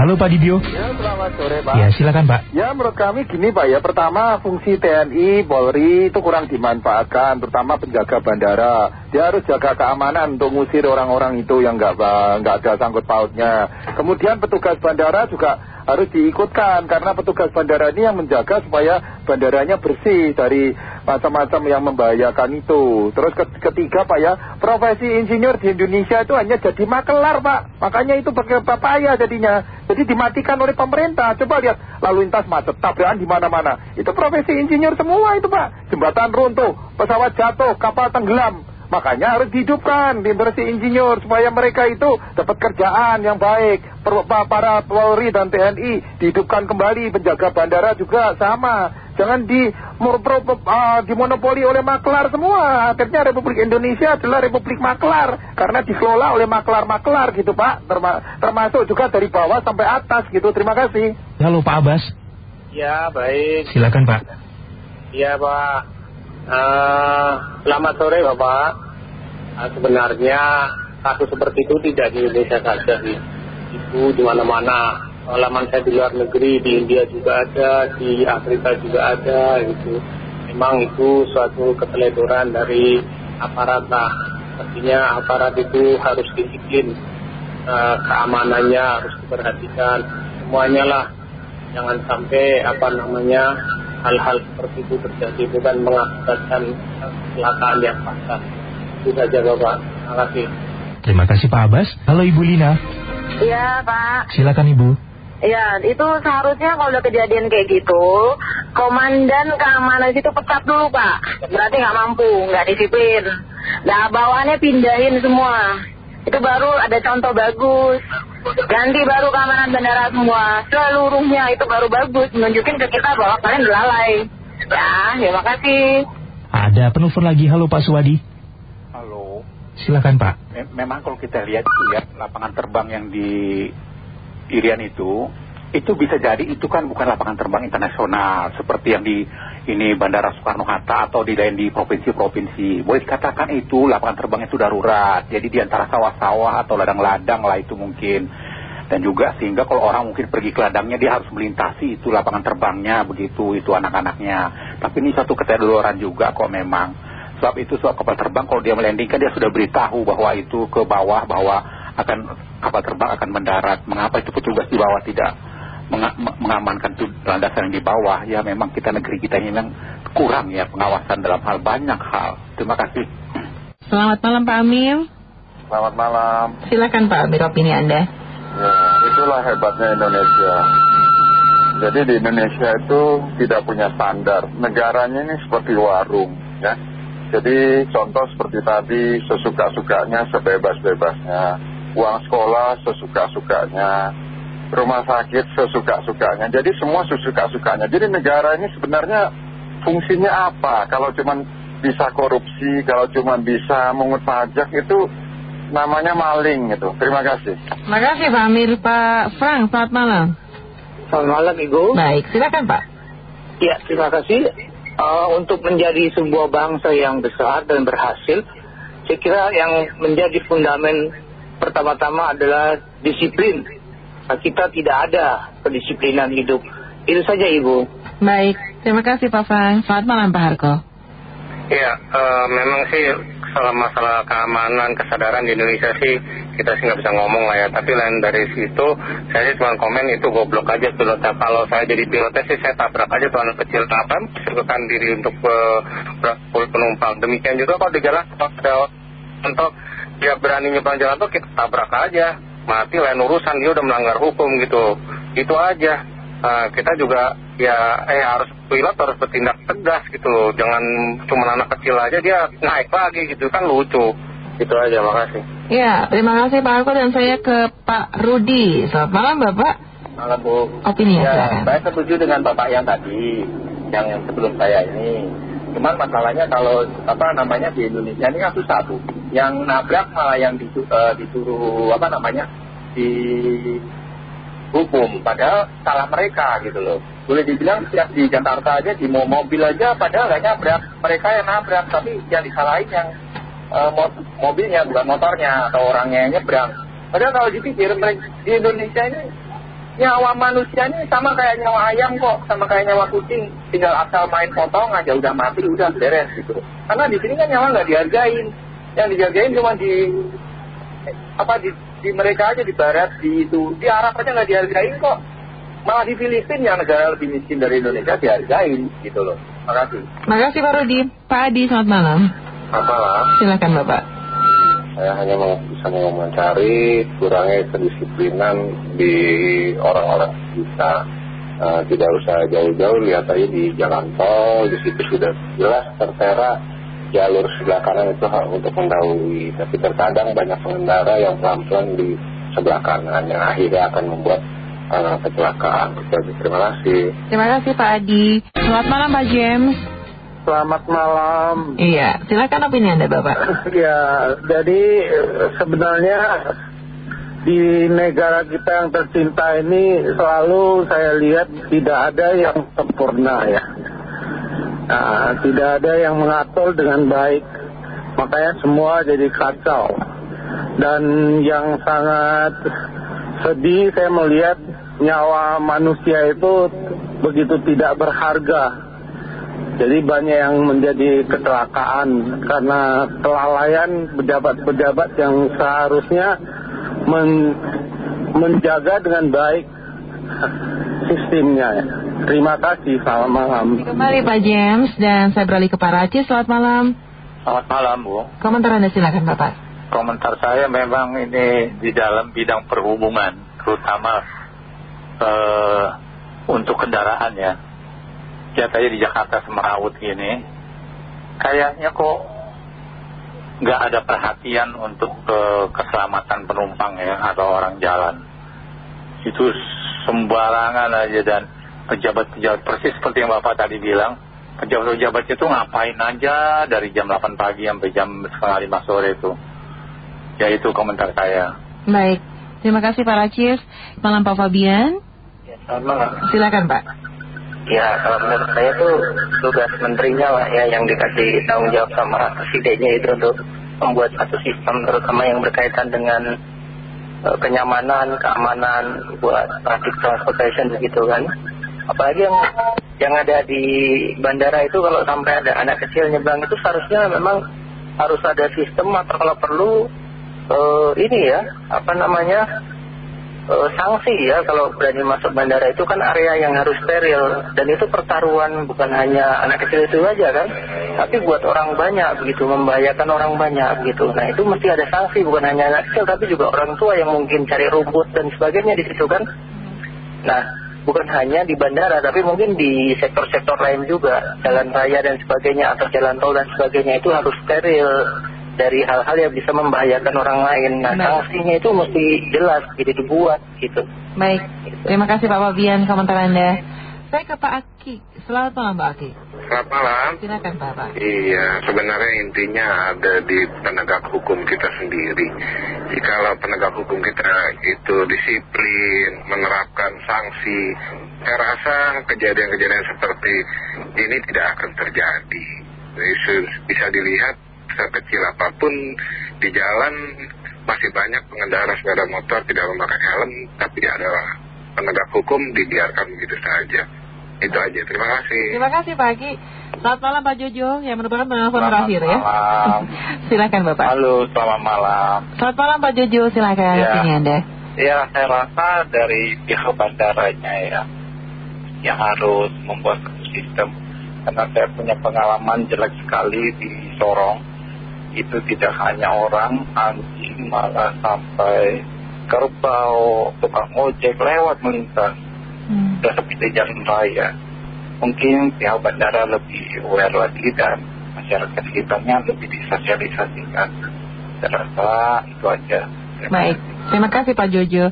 Halo Pak Dibio. Ya, selamat sore Pak. Ya, silakan Pak. Ya, menurut kami gini Pak ya. Pertama, fungsi TNI, Polri itu kurang dimanfaatkan, terutama penjaga bandara. Dia harus jaga keamanan untuk ngusir orang-orang itu yang nggak nggak ada sangkut pautnya. Kemudian petugas bandara juga harus diikutkan karena petugas bandara ini yang menjaga supaya bandaranya bersih dari macam-macam yang membahayakan itu. Terus ketiga Pak ya, profesi insinyur di Indonesia itu hanya jadi makelar Pak. Makanya itu pakai papaya jadinya. Jadi dimatikan oleh pemerintah. Coba lihat lalu lintas macet, tabrakan di mana-mana. Itu profesi insinyur semua itu Pak. Jembatan runtuh, pesawat jatuh, kapal tenggelam. Makanya harus dihidupkan bersih insinyur supaya mereka itu dapat kerjaan yang baik. Para Polri dan TNI dihidupkan kembali, penjaga bandara juga sama. Jangan di, uh, dimonopoli oleh maklar semua. Akhirnya Republik Indonesia adalah Republik Maklar. Karena dikelola oleh maklar-maklar gitu Pak. Terma termasuk juga dari bawah sampai atas gitu. Terima kasih. Halo Pak Abbas. Ya baik. Silakan Pak. Ya Pak. Uh, selamat sore Bapak. Uh, sebenarnya kasus seperti itu tidak di Indonesia saja. Itu di mana-mana. Pengalaman saya di luar negeri, di India juga ada, di Afrika juga ada gitu. Memang itu suatu keteledoran dari aparat lah. Artinya aparat itu harus disiplin. Uh, keamanannya harus diperhatikan. Semuanya lah. Jangan sampai apa namanya hal-hal seperti itu terjadi bukan mengakibatkan kecelakaan yang fatal. Itu saja Bapak. Terima kasih. Terima kasih Pak Abbas. Halo Ibu Lina. Iya Pak. Silakan Ibu. Ya, itu seharusnya kalau udah kejadian kayak gitu, komandan keamanan itu pecat dulu Pak. Berarti nggak mampu, nggak disiplin. Nah, bawaannya pindahin semua. Itu baru ada contoh bagus. Ganti baru keamanan bandara semua. Seluruhnya itu baru bagus. Menunjukin ke kita bahwa kalian lalai. Ya, terima kasih. Ada penelpon lagi. Halo Pak Suwadi. Halo. Silakan Pak. Memang kalau kita lihat ya lapangan terbang yang di Irian itu, itu bisa jadi itu kan bukan lapangan terbang internasional seperti yang di ini Bandara Soekarno-Hatta atau di lain di provinsi-provinsi. Boleh dikatakan itu lapangan terbang itu darurat. Jadi di antara sawah-sawah atau ladang-ladang lah itu mungkin. Dan juga sehingga kalau orang mungkin pergi ke ladangnya dia harus melintasi itu lapangan terbangnya begitu itu anak-anaknya. Tapi ini satu keterdoran juga kok memang. Sebab itu sebab kapal terbang kalau dia melandingkan dia sudah beritahu bahwa itu ke bawah bahwa akan kapal terbang akan mendarat. Mengapa itu petugas di bawah tidak mengamankan landasan yang di bawah? Ya memang kita negeri kita ini memang kurang ya pengawasan dalam hal banyak hal. Terima kasih. Selamat malam Pak Amir. Selamat malam. Silakan Pak Amir opini Anda. Ya itulah hebatnya Indonesia. Jadi di Indonesia itu tidak punya standar. Negaranya ini seperti warung ya. Jadi contoh seperti tadi sesuka-sukanya sebebas-bebasnya uang sekolah sesuka-sukanya rumah sakit sesuka-sukanya. Jadi semua sesuka-sukanya. Jadi negara ini sebenarnya fungsinya apa? Kalau cuma bisa korupsi, kalau cuma bisa mengut pajak itu namanya maling gitu. Terima kasih. Terima kasih Pak Amir. Pak Frank, selamat malam. Selamat malam Ibu. Baik, silakan Pak. Ya, terima kasih. Uh, untuk menjadi sebuah bangsa yang besar dan berhasil, saya kira yang menjadi fundamen pertama-tama adalah disiplin kita tidak ada kedisiplinan hidup. Itu saja Ibu. Baik, terima kasih Pak Frank. Selamat malam Pak Harko. Ya, uh, memang sih salah masalah keamanan, kesadaran di Indonesia sih kita sih nggak bisa ngomong lah ya. Tapi lain dari situ, saya sih cuma komen itu goblok aja pilotnya. Kalau saya jadi pilotnya sih saya tabrak aja tuh anak kecil. Kenapa? Silakan diri untuk uh, penumpang. Demikian juga kalau di jalan ada untuk dia berani nyebrang jalan tuh kita tabrak aja. Mati lain urusan dia udah melanggar hukum gitu. Itu aja. Uh, kita juga ya eh harus pilot harus bertindak tegas gitu jangan cuma anak kecil aja dia naik lagi gitu. Kan lucu. Itu aja makasih. Ya terima kasih Pak Arko dan saya ke Pak Rudi. Selamat malam Bapak. Malam Bu. Opini ya, saya setuju dengan Bapak yang tadi yang sebelum saya ini. Cuman masalahnya kalau apa namanya di Indonesia ini kan susah bu. Yang nabrak malah yang disuruh, uh, disuruh apa namanya di hukum. Padahal salah mereka gitu loh. Boleh dibilang setiap di Jakarta aja di mobil aja padahal nggak nabrak. Mereka yang nabrak tapi yang disalahin yang uh, mobilnya bukan motornya atau orangnya yang nyebrang. Padahal kalau dipikir di Indonesia ini nyawa manusia ini sama kayak nyawa ayam kok, sama kayak nyawa kucing. Tinggal asal main potong aja udah mati, udah beres gitu. Karena di sini kan nyawa nggak dihargain. Yang dihargain cuma di apa di, di mereka aja di barat di itu di Arab aja nggak dihargain kok. Malah di Filipina yang negara lebih miskin dari Indonesia dihargain gitu loh. Makasih. Makasih Pak Rudi. Pak Adi, selamat malam. Masalah, Silakan Bapak. saya hanya mau, bisa mengomentari kurangnya kedisiplinan di orang-orang kita. Eh, tidak usah jauh-jauh, lihat aja di jalan tol, di situ sudah jelas tertera jalur sebelah kanan itu hak untuk mendahului. Tapi terkadang banyak pengendara yang pelan-pelan di sebelah kanan yang akhirnya akan membuat eh, kecelakaan. Terima kasih. Terima kasih Pak Adi. Selamat malam Pak James. Selamat malam. Iya, silakan opini Anda Bapak. Ya, jadi eh, sebenarnya di negara kita yang tercinta ini selalu saya lihat tidak ada yang sempurna ya. Nah, tidak ada yang mengatur dengan baik. Makanya semua jadi kacau. Dan yang sangat sedih saya melihat nyawa manusia itu begitu tidak berharga. Jadi banyak yang menjadi kecelakaan karena kelalaian pejabat-pejabat yang seharusnya men- menjaga dengan baik sistemnya. Terima kasih, selamat malam. Kembali Pak James dan saya beralih ke Pak Raci. Selamat malam. Selamat malam Bu. Komentar Anda silakan Bapak. Komentar saya memang ini di dalam bidang perhubungan, terutama eh, untuk kendaraan ya. Lihat aja di Jakarta Semeraut gini, kayaknya kok nggak ada perhatian untuk eh, keselamatan penumpang ya atau orang jalan. Itu sembarangan aja dan pejabat-pejabat persis seperti yang Bapak tadi bilang, pejabat-pejabat itu ngapain aja dari jam 8 pagi sampai jam setengah 5 sore itu. Ya itu komentar saya. Baik, terima kasih Pak Racis. Malam Pak Fabian. Ya, selamat malam. Silakan Pak. Ya, kalau menurut saya tuh tugas menterinya lah ya yang dikasih tanggung jawab sama presidennya itu untuk membuat satu sistem terutama yang berkaitan dengan kenyamanan, keamanan buat public transportation begitu kan. Apalagi yang yang ada di bandara itu kalau sampai ada anak kecil nyebrang itu seharusnya memang harus ada sistem atau kalau perlu eh, ini ya apa namanya eh, sanksi ya kalau berani masuk bandara itu kan area yang harus steril. Dan itu pertaruhan bukan hanya anak kecil itu aja kan tapi buat orang banyak begitu membahayakan orang banyak begitu. Nah itu mesti ada sanksi bukan hanya anak kecil tapi juga orang tua yang mungkin cari rumput dan sebagainya di situ kan. Nah bukan hanya di bandara tapi mungkin di sektor-sektor lain juga. Jalan raya dan sebagainya atau jalan tol dan sebagainya itu harus steril dari hal-hal yang bisa membahayakan orang lain. Nah, Baik. sanksinya itu mesti jelas, jadi dibuat gitu. Baik, terima kasih Pak Fabian komentar Anda. Saya ke Pak Aki. Selamat malam Pak Aki. Selamat malam. Silakan Bapak. Iya, sebenarnya intinya ada di penegak hukum kita sendiri. Jikalau penegak hukum kita itu disiplin, menerapkan sanksi, saya rasa kejadian-kejadian seperti ini tidak akan terjadi. Bisa dilihat sekecil apa pun di jalan masih banyak pengendara sepeda motor tidak memakai helm, tapi adalah penegak hukum dibiarkan begitu saja. Itu aja, terima kasih. Terima kasih Pak Aki. Selamat malam Pak Jojo yang merupakan penelpon terakhir ya. malam. silakan Bapak. Halo, selamat malam. Selamat malam Pak Jojo, silakan Ya. opini Anda. Ya, saya rasa dari pihak bandaranya ya, yang harus membuat satu sistem. Karena saya punya pengalaman jelek sekali di Sorong. Itu tidak hanya orang, anjing, malah sampai kerbau, tukang ojek lewat melintas. Hmm. Udah sepi di jalan raya. Mungkin pihak bandara lebih aware lagi dan masyarakat sekitarnya lebih disosialisasikan. Saya rasa itu aja. Terima Baik, terima kasih Pak Jojo.